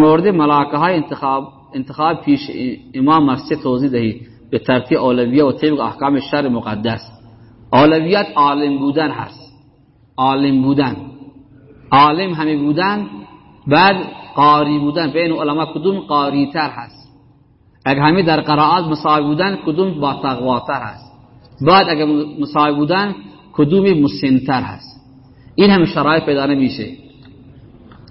مورد ملاکه های انتخاب انتخاب پیش امام مسجد توضیح دهید به ترتیب اولویه و طبق احکام شر مقدس. اولویت عالم بودن هست. عالم بودن. عالم همه بودن بعد قاری بودن. بین علما کدوم قاری تر هست؟ اگر همه در قرائات مساوی بودن کدوم با تقواتر هست؟ بعد اگر مساوی بودن کدومی مسنتر هست؟ این هم شرایط پیدا نمیشه.